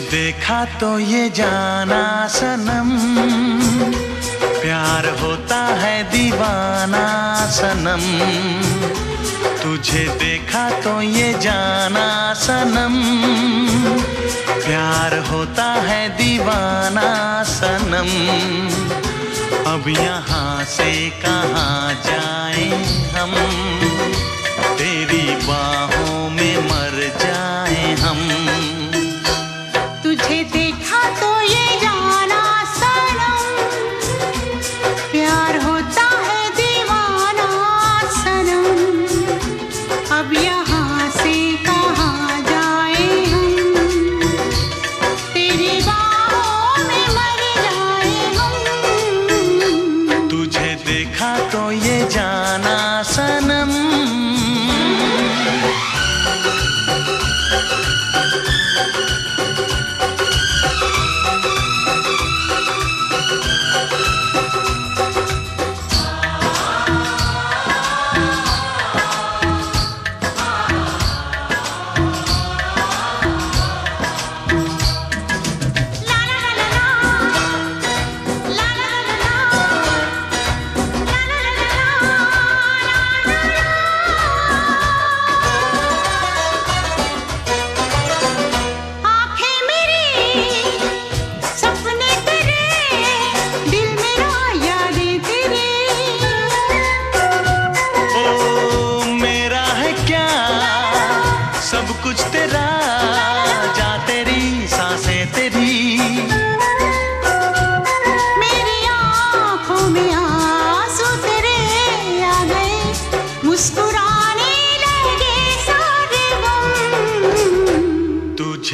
देखा तो ये जाना सनम प्यार होता है दीवाना सनम तुझे देखा तो ये जाना सनम प्यार होता है दीवाना सनम अब यहाँ से कहाँ जाना सनम।